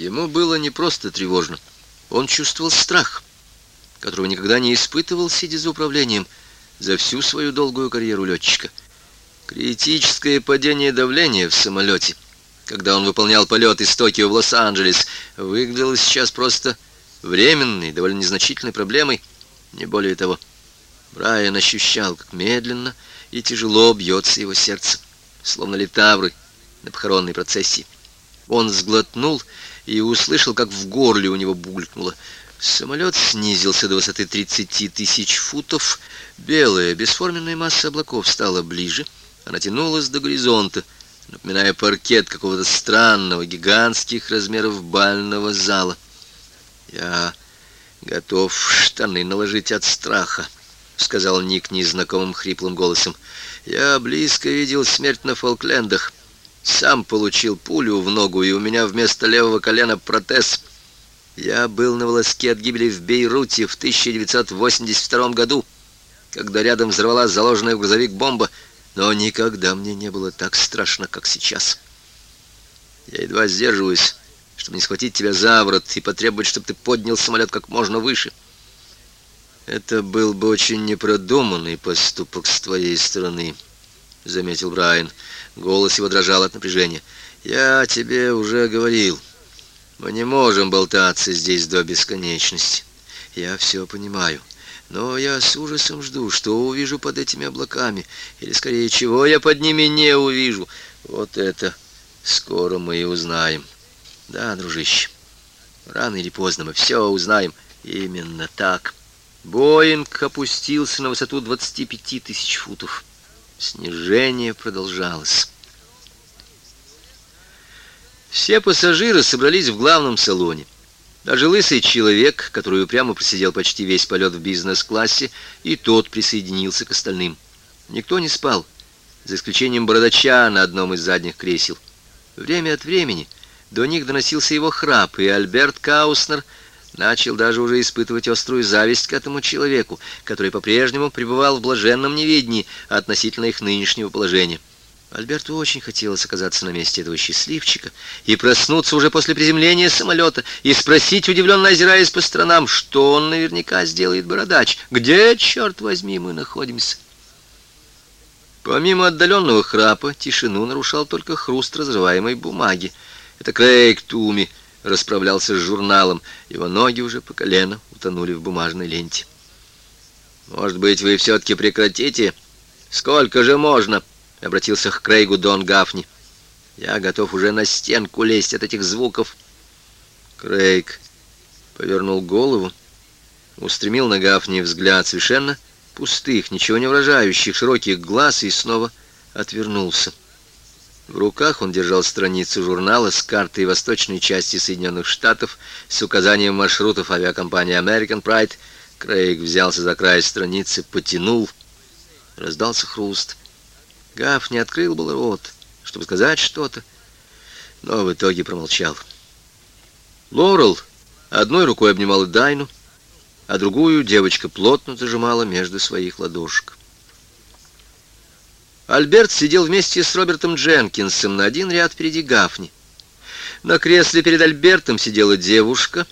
Ему было не просто тревожно. Он чувствовал страх, которого никогда не испытывал, сидя за управлением, за всю свою долгую карьеру летчика. Критическое падение давления в самолете, когда он выполнял полет из Токио в Лос-Анджелес, выглядело сейчас просто временной, довольно незначительной проблемой, не более того. Брайан ощущал, как медленно и тяжело бьется его сердце, словно литавры на похоронной процессии. Он сглотнул и услышал, как в горле у него булькнуло. Самолет снизился до высоты 30 тысяч футов. Белая, бесформенная масса облаков стала ближе. Она тянулась до горизонта, напоминая паркет какого-то странного, гигантских размеров бального зала. «Я готов штаны наложить от страха», — сказал Ник незнакомым хриплым голосом. «Я близко видел смерть на Фолклендах». Сам получил пулю в ногу, и у меня вместо левого колена протез. Я был на волоске от гибели в Бейруте в 1982 году, когда рядом взорвалась заложенная в грузовик бомба, но никогда мне не было так страшно, как сейчас. Я едва сдерживаюсь, чтобы не схватить тебя за ворот и потребовать, чтобы ты поднял самолет как можно выше. Это был бы очень непродуманный поступок с твоей стороны, — заметил Брайан. Голос его дрожал от напряжения. «Я тебе уже говорил. Мы не можем болтаться здесь до бесконечности. Я все понимаю. Но я с ужасом жду, что увижу под этими облаками. Или, скорее, чего я под ними не увижу. Вот это скоро мы и узнаем. Да, дружище, рано или поздно мы все узнаем. Именно так». Боинг опустился на высоту 25 тысяч футов. Снижение продолжалось. Все пассажиры собрались в главном салоне. Даже лысый человек, который упрямо просидел почти весь полет в бизнес-классе, и тот присоединился к остальным. Никто не спал, за исключением бородача на одном из задних кресел. Время от времени до них доносился его храп, и Альберт Кауснер — начал даже уже испытывать острую зависть к этому человеку, который по-прежнему пребывал в блаженном неведении относительно их нынешнего положения. Альберту очень хотелось оказаться на месте этого счастливчика и проснуться уже после приземления самолета и спросить, удивленно озираясь по сторонам, что он наверняка сделает бородач. Где, черт возьми, мы находимся? Помимо отдаленного храпа, тишину нарушал только хруст разрываемой бумаги. Это Крейг Туми расправлялся с журналом. Его ноги уже по колено утонули в бумажной ленте. «Может быть, вы все-таки прекратите? Сколько же можно?» — обратился к Крейгу Дон Гафни. «Я готов уже на стенку лезть от этих звуков». Крейг повернул голову, устремил на Гафни взгляд совершенно пустых, ничего не выражающих, широких глаз и снова отвернулся. В руках он держал страницу журнала с картой восточной части Соединенных Штатов с указанием маршрутов авиакомпании American Pride. Крейг взялся за край страницы, потянул. Раздался хруст. Гаф не открыл был рот, чтобы сказать что-то, но в итоге промолчал. Лорел одной рукой обнимала Дайну, а другую девочка плотно зажимала между своих ладошек. Альберт сидел вместе с Робертом Дженкинсом на один ряд впереди Гафни. На кресле перед Альбертом сидела девушка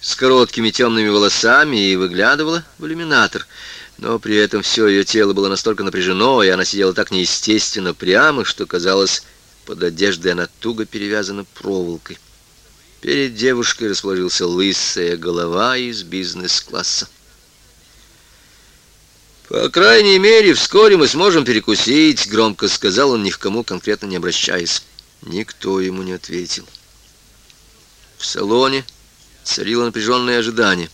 с короткими темными волосами и выглядывала в иллюминатор. Но при этом все ее тело было настолько напряжено, и она сидела так неестественно прямо, что казалось, под одеждой она туго перевязана проволокой. Перед девушкой расположился лысая голова из бизнес-класса. «По крайней мере, вскоре мы сможем перекусить», — громко сказал он, ни к кому конкретно не обращаясь. Никто ему не ответил. В салоне царило напряженное ожидание.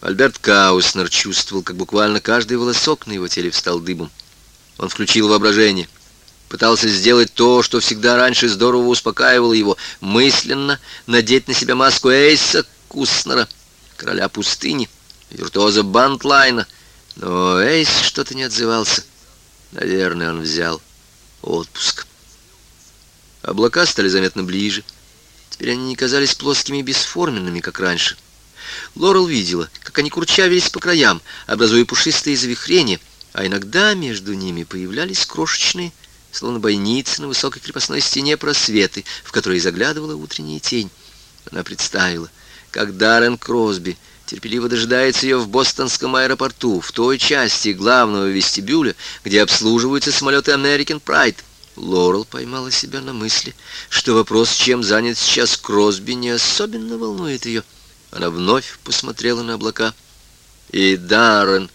Альберт Кауснер чувствовал, как буквально каждый волосок на его теле встал дыбом. Он включил воображение. Пытался сделать то, что всегда раньше здорово успокаивало его, мысленно надеть на себя маску Эйса Куснера, короля пустыни, виртуоза Бантлайна, но Эйс что-то не отзывался. Наверное, он взял отпуск. Облака стали заметно ближе. Теперь они не казались плоскими и бесформенными, как раньше. Лорел видела, как они курчавились по краям, образуя пушистые завихрения, а иногда между ними появлялись крошечные словно бойницы на высокой крепостной стене просветы, в которые заглядывала утренняя тень. Она представила, как Даррен Кросби терпеливо дожидается ее в бостонском аэропорту, в той части главного вестибюля, где обслуживаются самолеты American Pride. Лорел поймала себя на мысли, что вопрос, чем занят сейчас Кросби, не особенно волнует ее. Она вновь посмотрела на облака. И Даррен,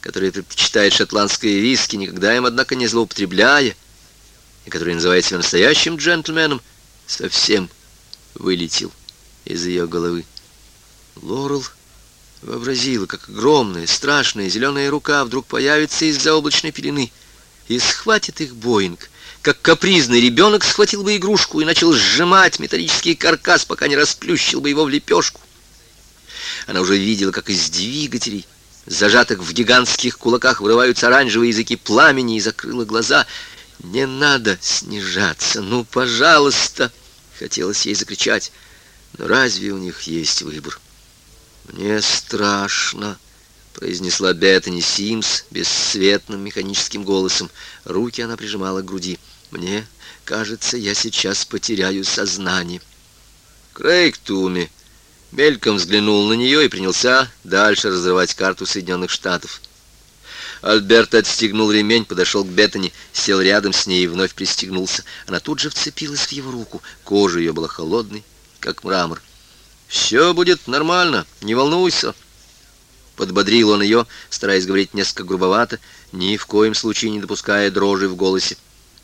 который предпочитает шотландское виски, никогда им, однако, не злоупотребляя, и который называет себя настоящим джентльменом, совсем вылетел из ее головы. Лорел вообразила, как огромная, страшная зеленая рука вдруг появится из-за облачной пелены и схватит их Боинг, как капризный ребенок схватил бы игрушку и начал сжимать металлический каркас, пока не расплющил бы его в лепешку. Она уже видела, как из двигателей, зажатых в гигантских кулаках, вырываются оранжевые языки пламени, и закрыла глаза. «Не надо снижаться! Ну, пожалуйста!» Хотелось ей закричать. «Но разве у них есть выбор?» «Мне страшно!» произнесла Беттани Симс бесцветным механическим голосом. Руки она прижимала к груди. «Мне кажется, я сейчас потеряю сознание». Крейг Туми мельком взглянул на нее и принялся дальше разрывать карту Соединенных Штатов. Альберт отстегнул ремень, подошел к Беттани, сел рядом с ней и вновь пристегнулся. Она тут же вцепилась в его руку. Кожа ее была холодной, как мрамор. «Все будет нормально, не волнуйся», Подбодрил он ее, стараясь говорить несколько грубовато, ни в коем случае не допуская дрожи в голосе.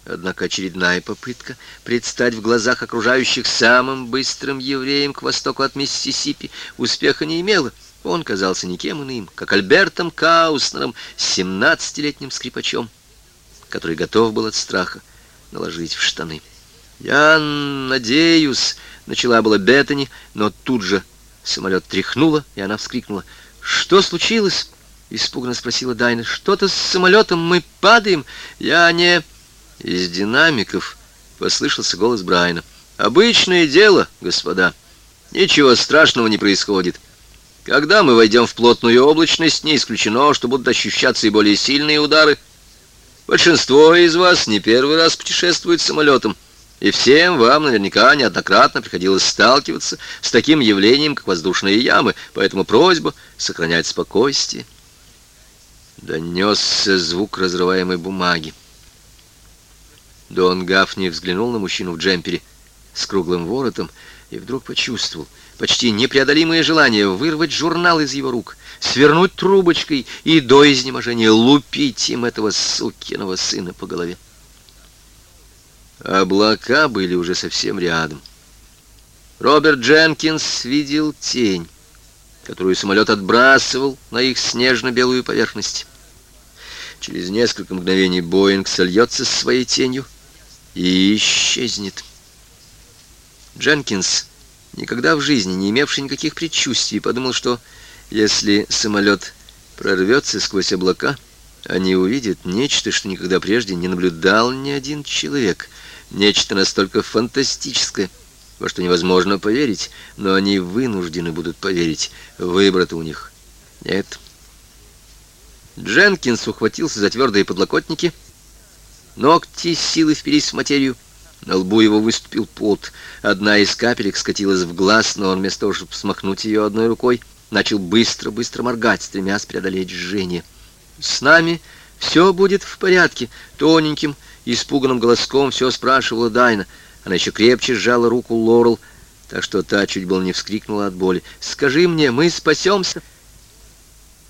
Однако очередная попытка предстать в глазах окружающих самым быстрым евреем к востоку от Миссисипи успеха не имела. Он казался никем иным, как Альбертом Кауснером, семнадцатилетним скрипачом, который готов был от страха наложить в штаны. «Я надеюсь», — начала была Беттани, но тут же самолет тряхнуло, и она вскрикнула — «Что случилось?» — испуганно спросила Дайна. «Что-то с самолетом, мы падаем? Я не...» Из динамиков послышался голос Брайана. «Обычное дело, господа. Ничего страшного не происходит. Когда мы войдем в плотную облачность, не исключено, что будут ощущаться и более сильные удары. Большинство из вас не первый раз путешествует самолетом. И всем вам наверняка неоднократно приходилось сталкиваться с таким явлением, как воздушные ямы, поэтому просьба сохранять спокойствие. Донесся звук разрываемой бумаги. Дон Гафни взглянул на мужчину в джемпере с круглым воротом и вдруг почувствовал почти непреодолимое желание вырвать журнал из его рук, свернуть трубочкой и до изнеможения лупить им этого сукиного сына по голове. Облака были уже совсем рядом. Роберт Дженкинс видел тень, которую самолет отбрасывал на их снежно-белую поверхность. Через несколько мгновений Боинг сольется с своей тенью и исчезнет. Дженкинс, никогда в жизни не имевший никаких предчувствий, подумал, что если самолет прорвется сквозь облака, они увидят нечто, что никогда прежде не наблюдал ни один человек — Нечто настолько фантастическое, во что невозможно поверить, но они вынуждены будут поверить. Выбора-то у них нет. Дженкинс ухватился за твердые подлокотники. Ногти с силой впились в материю. На лбу его выступил пот. Одна из капелек скатилась в глаз, но он вместо того, чтобы смахнуть ее одной рукой, начал быстро-быстро моргать, стремясь преодолеть жжение. «С нами все будет в порядке», — тоненьким, Испуганным голоском все спрашивала Дайна. Она еще крепче сжала руку Лорел, так что та чуть было не вскрикнула от боли. «Скажи мне, мы спасемся?»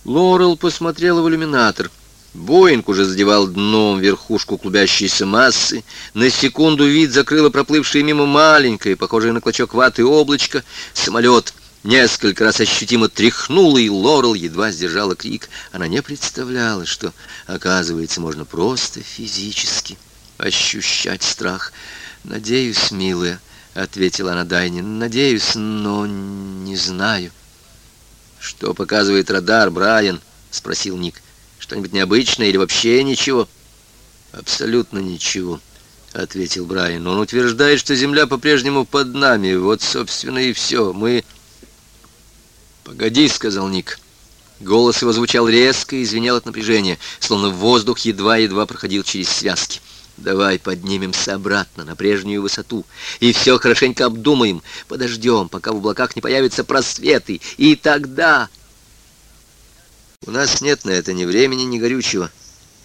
Лорел посмотрела в иллюминатор. Боинг уже задевал дном верхушку клубящейся массы. На секунду вид закрыло проплывшее мимо маленькое, похожее на клочок ваты облачко. Самолет несколько раз ощутимо тряхнуло, и Лорел едва сдержала крик. Она не представляла, что, оказывается, можно просто физически ощущать страх. «Надеюсь, милая», — ответила она Дайне, — «надеюсь, но не знаю». «Что показывает радар, Брайан?» — спросил Ник. «Что-нибудь необычное или вообще ничего?» «Абсолютно ничего», — ответил Брайан. «Он утверждает, что Земля по-прежнему под нами. Вот, собственно, и все. Мы...» «Погоди», — сказал Ник. Голос его звучал резко и звенел от напряжения, словно воздух едва-едва проходил через связки. Давай поднимемся обратно на прежнюю высоту и все хорошенько обдумаем. Подождем, пока в облаках не появятся просветы, и тогда... У нас нет на это ни времени, ни горючего,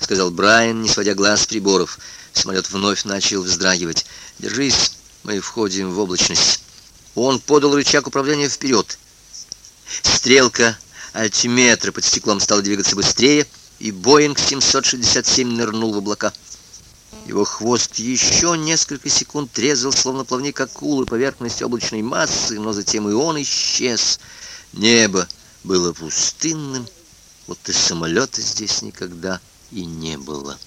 сказал Брайан, не сводя глаз с приборов. Самолет вновь начал вздрагивать. Держись, мы входим в облачность. Он подал рычаг управления вперед. Стрелка альтиметра под стеклом стала двигаться быстрее, и Боинг 767 нырнул в облака. Его хвост еще несколько секунд трезал, словно плавник акулы, поверхность облачной массы, но затем и он исчез. Небо было пустынным, вот и самолета здесь никогда и не было.